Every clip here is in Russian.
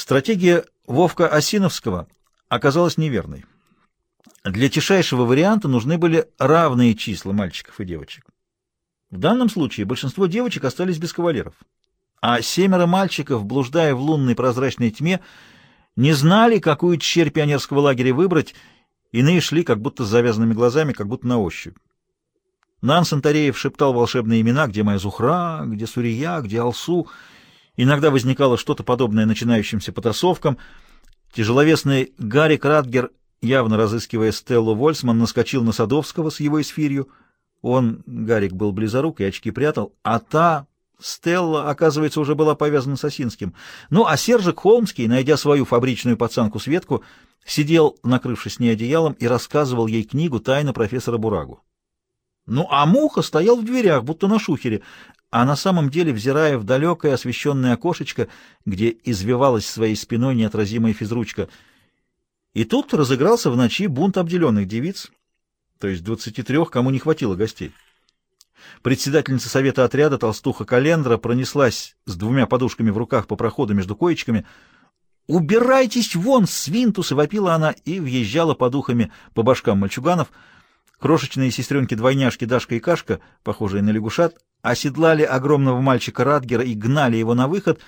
Стратегия Вовка Осиновского оказалась неверной. Для тишайшего варианта нужны были равные числа мальчиков и девочек. В данном случае большинство девочек остались без кавалеров, а семеро мальчиков, блуждая в лунной прозрачной тьме, не знали, какую черь пионерского лагеря выбрать, иные шли как будто с завязанными глазами, как будто на ощупь. Нансен Тареев шептал волшебные имена, где моя Зухра, где Сурия, где Алсу. Иногда возникало что-то подобное начинающимся потасовкам. Тяжеловесный Гарик Радгер, явно разыскивая Стеллу Вольсман, наскочил на Садовского с его эсфирью. Он, Гарик, был близорук и очки прятал, а та, Стелла, оказывается, уже была повязана с Осинским. Ну, а Сержик Холмский, найдя свою фабричную пацанку Светку, сидел, накрывшись ней одеялом, и рассказывал ей книгу «Тайна профессора Бурагу». Ну, а Муха стоял в дверях, будто на шухере, а на самом деле, взирая в далекое освещенное окошечко, где извивалась своей спиной неотразимая физручка. И тут разыгрался в ночи бунт обделенных девиц, то есть двадцати трех, кому не хватило гостей. Председательница совета отряда, толстуха Календра, пронеслась с двумя подушками в руках по проходу между коечками. «Убирайтесь вон, свинтусы!» — вопила она и въезжала по духами по башкам мальчуганов — Крошечные сестренки-двойняшки Дашка и Кашка, похожие на лягушат, оседлали огромного мальчика Радгера и гнали его на выход.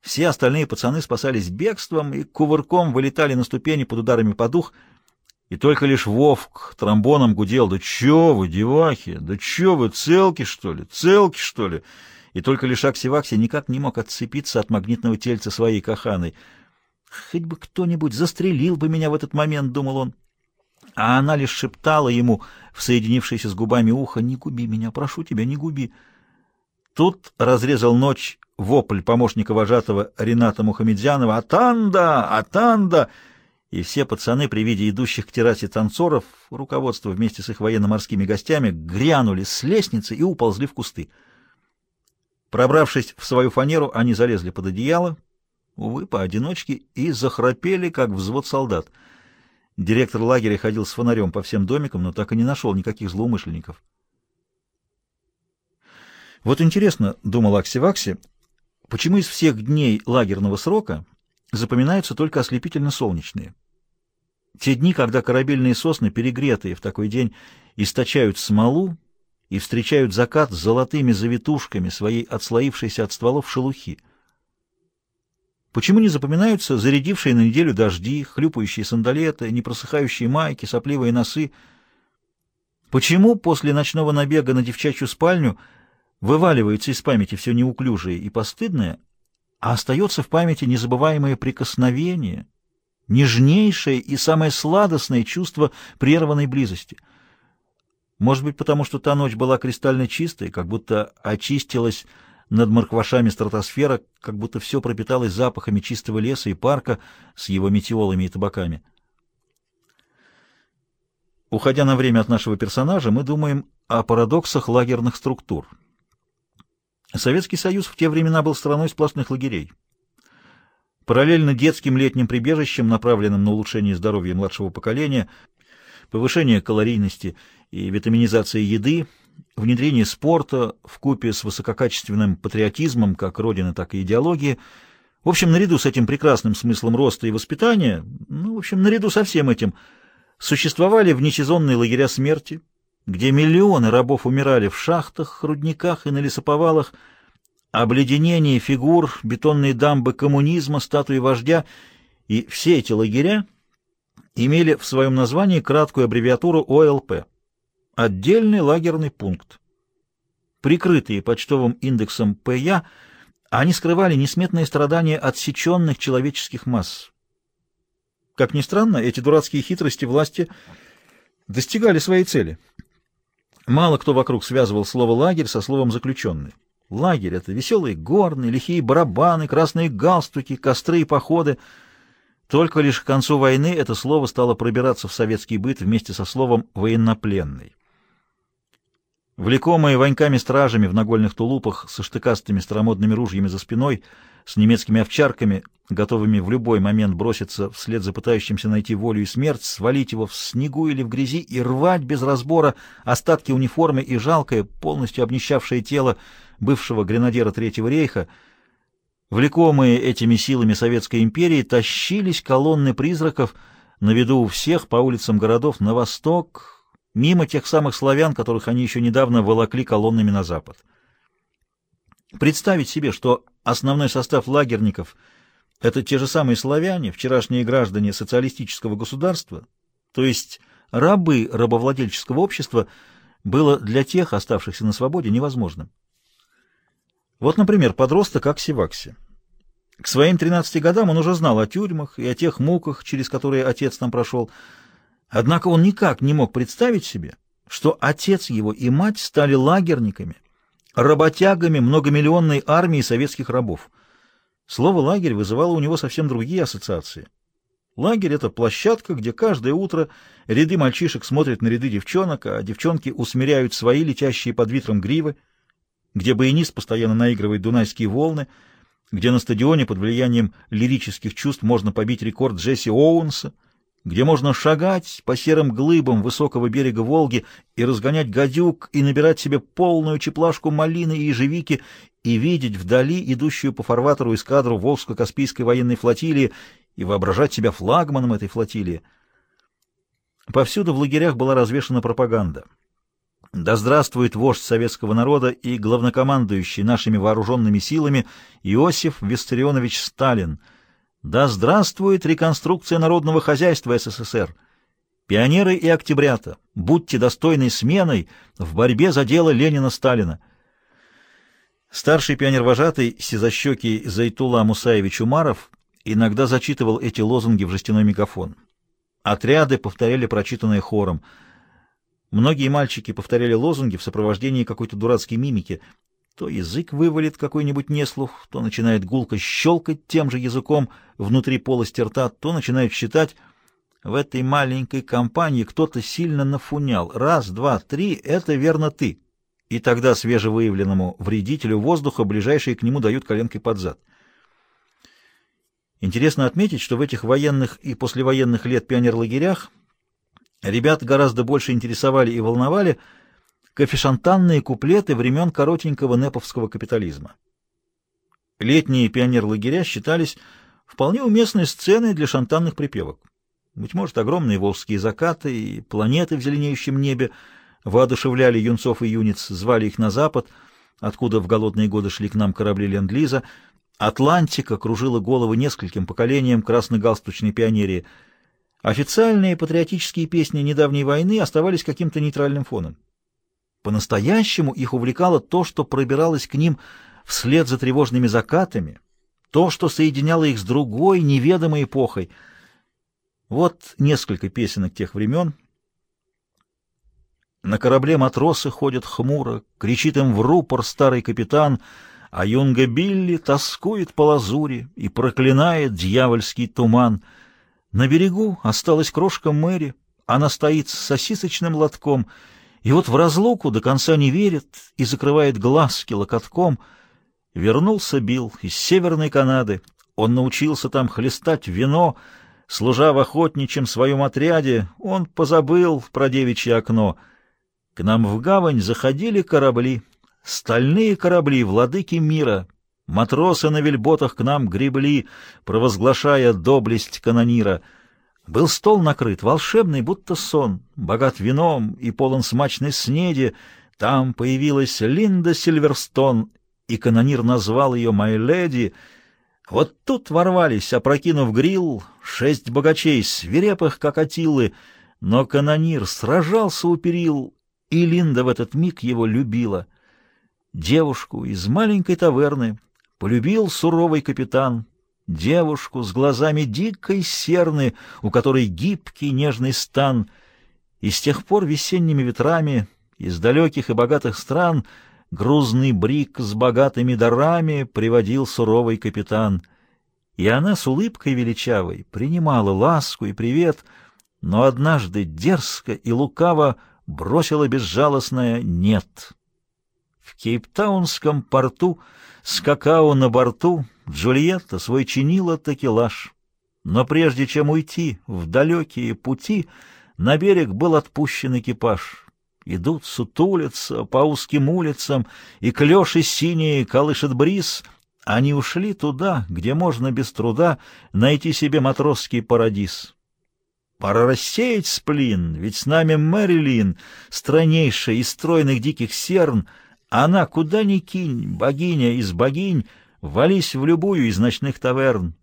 Все остальные пацаны спасались бегством и кувырком вылетали на ступени под ударами подух. И только лишь Вовк тромбоном гудел. «Да чё вы, девахи? Да чё вы, целки, что ли? Целки, что ли?» И только лишь Акси-Вакси никак не мог отцепиться от магнитного тельца своей каханой. «Хоть бы кто-нибудь застрелил бы меня в этот момент», — думал он а она лишь шептала ему в соединившееся с губами ухо «Не губи меня, прошу тебя, не губи». Тут разрезал ночь вопль помощника вожатого Рената Мухамедзянова «Атанда! Атанда!» И все пацаны при виде идущих к террасе танцоров, руководство вместе с их военно-морскими гостями, грянули с лестницы и уползли в кусты. Пробравшись в свою фанеру, они залезли под одеяло, увы, поодиночке, и захрапели, как взвод солдат — Директор лагеря ходил с фонарем по всем домикам, но так и не нашел никаких злоумышленников. Вот интересно, думал Акси-Вакси, почему из всех дней лагерного срока запоминаются только ослепительно-солнечные? Те дни, когда корабельные сосны, перегретые в такой день, источают смолу и встречают закат с золотыми завитушками своей отслоившейся от стволов шелухи. Почему не запоминаются зарядившие на неделю дожди, хлюпающие сандалеты, непросыхающие майки, сопливые носы? Почему после ночного набега на девчачью спальню вываливается из памяти все неуклюжее и постыдное, а остается в памяти незабываемое прикосновение, нежнейшее и самое сладостное чувство прерванной близости? Может быть, потому что та ночь была кристально чистой, как будто очистилась над морквашами стратосфера, как будто все пропиталось запахами чистого леса и парка с его метеолами и табаками. Уходя на время от нашего персонажа, мы думаем о парадоксах лагерных структур. Советский Союз в те времена был страной сплошных лагерей. Параллельно детским летним прибежищем, направленным на улучшение здоровья младшего поколения, повышение калорийности и витаминизации еды – внедрение спорта в купе с высококачественным патриотизмом как родины, так и идеологии. В общем, наряду с этим прекрасным смыслом роста и воспитания, ну, в общем, наряду со всем этим, существовали внесезонные лагеря смерти, где миллионы рабов умирали в шахтах, рудниках и на лесоповалах, обледенение фигур, бетонные дамбы коммунизма, статуи вождя, и все эти лагеря имели в своем названии краткую аббревиатуру ОЛП отдельный лагерный пункт. Прикрытые почтовым индексом ПЯ, они скрывали несметные страдания отсеченных человеческих масс. Как ни странно, эти дурацкие хитрости власти достигали своей цели. Мало кто вокруг связывал слово «лагерь» со словом «заключенный». Лагерь — это веселые горны, лихие барабаны, красные галстуки, костры и походы. Только лишь к концу войны это слово стало пробираться в советский быт вместе со словом «военнопленный». Влекомые войнками-стражами в нагольных тулупах со штыкастыми старомодными ружьями за спиной, с немецкими овчарками, готовыми в любой момент броситься вслед за пытающимся найти волю и смерть, свалить его в снегу или в грязи и рвать без разбора остатки униформы и жалкое, полностью обнищавшее тело бывшего гренадера Третьего рейха, Влекомые этими силами Советской империи тащились колонны призраков на виду у всех по улицам городов на восток, мимо тех самых славян, которых они еще недавно волокли колоннами на запад. Представить себе, что основной состав лагерников — это те же самые славяне, вчерашние граждане социалистического государства, то есть рабы рабовладельческого общества, было для тех, оставшихся на свободе, невозможным. Вот, например, подросток Акси-Вакси. К своим 13 годам он уже знал о тюрьмах и о тех муках, через которые отец там прошел. Однако он никак не мог представить себе, что отец его и мать стали лагерниками, работягами многомиллионной армии советских рабов. Слово «лагерь» вызывало у него совсем другие ассоциации. Лагерь — это площадка, где каждое утро ряды мальчишек смотрят на ряды девчонок, а девчонки усмиряют свои летящие под ветром гривы, где баянист постоянно наигрывает дунайские волны, где на стадионе под влиянием лирических чувств можно побить рекорд Джесси Оуэнса, где можно шагать по серым глыбам высокого берега Волги и разгонять гадюк, и набирать себе полную чеплашку малины и ежевики, и видеть вдали идущую по фарватеру эскадру Волжско-Каспийской военной флотилии, и воображать себя флагманом этой флотилии. Повсюду в лагерях была развешана пропаганда. Да здравствует вождь советского народа и главнокомандующий нашими вооруженными силами Иосиф Виссарионович Сталин. Да здравствует реконструкция народного хозяйства СССР. Пионеры и октябрята, будьте достойной сменой в борьбе за дело Ленина-Сталина. Старший пионер-вожатый, сизощекий Зайтула Мусаевич Умаров, иногда зачитывал эти лозунги в жестяной мегафон. Отряды повторяли прочитанное хором — Многие мальчики повторяли лозунги в сопровождении какой-то дурацкой мимики. То язык вывалит какой-нибудь неслух, то начинает гулко щелкать тем же языком внутри полости рта, то начинает считать. В этой маленькой компании кто-то сильно нафунял. Раз, два, три — это верно ты. И тогда свежевыявленному вредителю воздуха ближайшие к нему дают коленкой под зад. Интересно отметить, что в этих военных и послевоенных лет пионерлагерях Ребят гораздо больше интересовали и волновали кофешантанные куплеты времен коротенького неповского капитализма. Летние пионер-лагеря считались вполне уместной сценой для шантанных припевок. Быть может, огромные волжские закаты и планеты в зеленеющем небе воодушевляли юнцов и юниц, звали их на запад, откуда в голодные годы шли к нам корабли Ленд-Лиза. Атлантика кружила головы нескольким поколениям красногалстучной пионерии — Официальные патриотические песни недавней войны оставались каким-то нейтральным фоном. По-настоящему их увлекало то, что пробиралось к ним вслед за тревожными закатами, то, что соединяло их с другой, неведомой эпохой. Вот несколько песенок тех времен. На корабле матросы ходят хмуро, кричит им в рупор старый капитан, а юнга Билли тоскует по лазури и проклинает дьявольский туман — на берегу осталась крошка Мэри, она стоит с сосисочным лотком, и вот в разлуку до конца не верит и закрывает глазки локотком. Вернулся Билл из Северной Канады, он научился там хлестать вино, служа в охотничьем своем отряде, он позабыл про девичье окно. К нам в гавань заходили корабли, стальные корабли, владыки мира, Матросы на вельботах к нам гребли, провозглашая доблесть канонира. Был стол накрыт, волшебный, будто сон, богат вином и полон смачной снеди. Там появилась Линда Сильверстон, и канонир назвал ее «Май леди». Вот тут ворвались, опрокинув грил, шесть богачей, свирепых, как атилы, но канонир сражался у перил, и Линда в этот миг его любила. Девушку из маленькой таверны, полюбил суровый капитан девушку с глазами дикой серны, у которой гибкий нежный стан, и с тех пор весенними ветрами из далеких и богатых стран грузный брик с богатыми дарами приводил суровый капитан. И она с улыбкой величавой принимала ласку и привет, но однажды дерзко и лукаво бросила безжалостное «нет». В Кейптаунском порту с какао на борту Джульетта свой чинила такелаж. Но прежде чем уйти в далекие пути, на берег был отпущен экипаж. Идут, сутулятся по узким улицам, и клёши синие колышет бриз, Они ушли туда, где можно без труда найти себе матросский парадиз. Пора рассеять сплин, ведь с нами Мэрилин, страннейшая из стройных диких серн, она куда ни кинь, богиня из богинь, вались в любую из ночных таверн.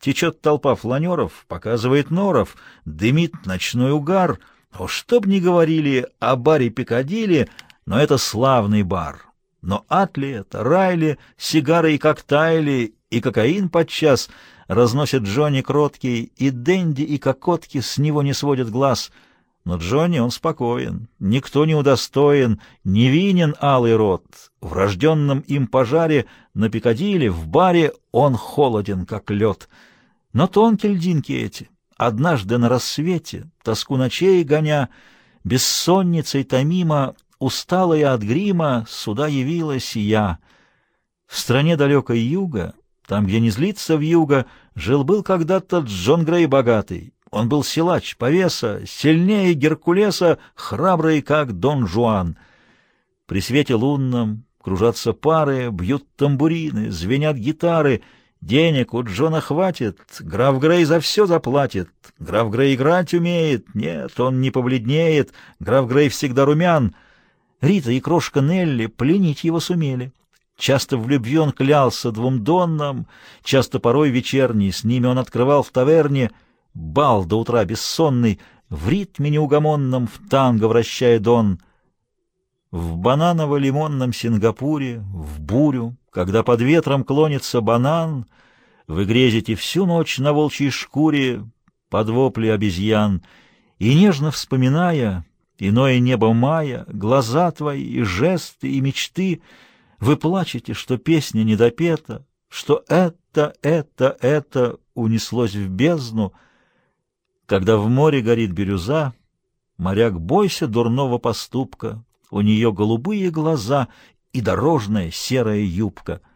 Течет толпа фланеров, показывает норов, дымит ночной угар. О, что б ни говорили о баре Пикадилли, но это славный бар. Но Атли это, Райли, сигары и коктейли, и кокаин подчас разносят Джонни кроткий, и Дэнди, и кокотки с него не сводят глаз. Но Джонни, он спокоен, никто не удостоен, невинен алый рот. В рожденном им пожаре на Пикадилли, в баре, он холоден, как лед. Но тонкие льдинки эти, однажды на рассвете, тоску ночей гоня, бессонницей томимо, усталая от грима, сюда явилась я. В стране далекой юга, там, где не злится вьюга, жил-был когда-то Джон Грей богатый. Он был силач, повеса, сильнее Геркулеса, храбрый, как Дон Жуан. При свете лунном кружатся пары, бьют тамбурины, звенят гитары. Денег у Джона хватит, граф Грей за все заплатит. Граф Грей играть умеет, нет, он не побледнеет, граф Грей всегда румян — Рита и крошка Нелли пленить его сумели. Часто в он клялся двум доннам, часто порой вечерний, с ними он открывал в таверне бал до утра бессонный, в ритме неугомонном в танго вращая дон. В бананово-лимонном Сингапуре, в бурю, когда под ветром клонится банан, вы грезите всю ночь на волчьей шкуре под вопли обезьян, и, нежно вспоминая, Иное небо мая, глаза твои и жесты, и мечты. Вы плачете, что песня недопета, что это, это, это унеслось в бездну. Когда в море горит бирюза, моряк, бойся дурного поступка, у нее голубые глаза и дорожная серая юбка —